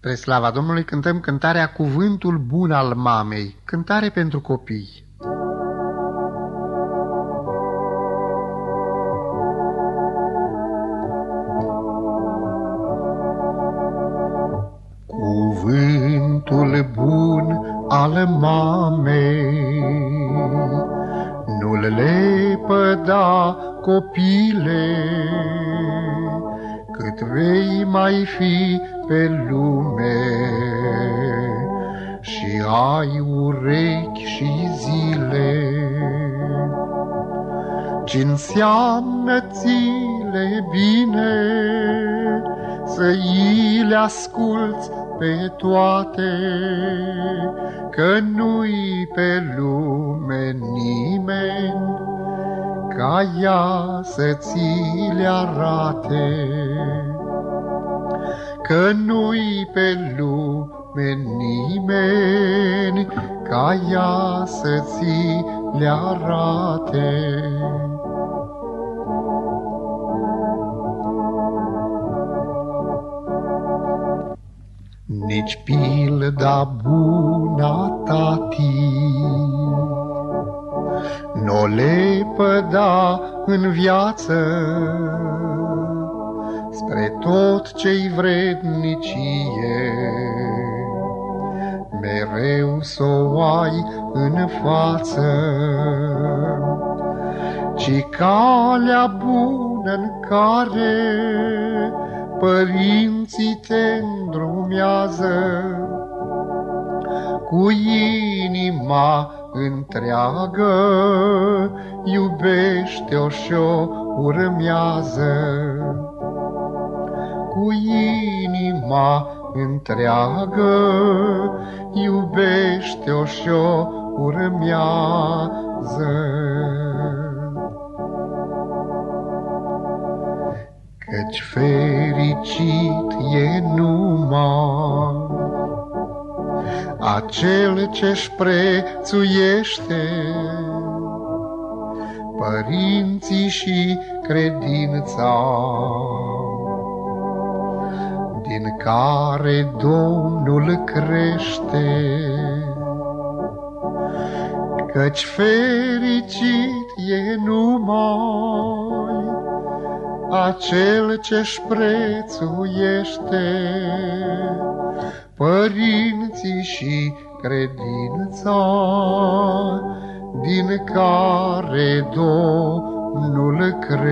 Spre slava Domnului cântăm cântarea Cuvântul Bun al Mamei, cântare pentru copii. Cuvântul bun al mamei Nu-l lepăda copile cât vei mai fi pe lume și ai urechi și zile. Ce înseamnă țile bine să îi le asculți pe toate, că nu-i pe lume nimeni ca ea să ți le arate că nu-i pe lume nimeni ca ea să ți le arate. Nici pilda bună tati n-o lepăda în viață, spre tot ce-i vrednicie. Mereu s o ai în față, ci calea bună în care părinții te îndrumează cu inima întreagă, iubește-o și-o urmează cu inima întreagă, iubește-o și-o urmează. Căci fericit e numai acel ce-și prețuiește părinții și credința din care Domnul crește. Căci fericit e numai acel ce-și prețuiește părinții și credința din care Domnul crește.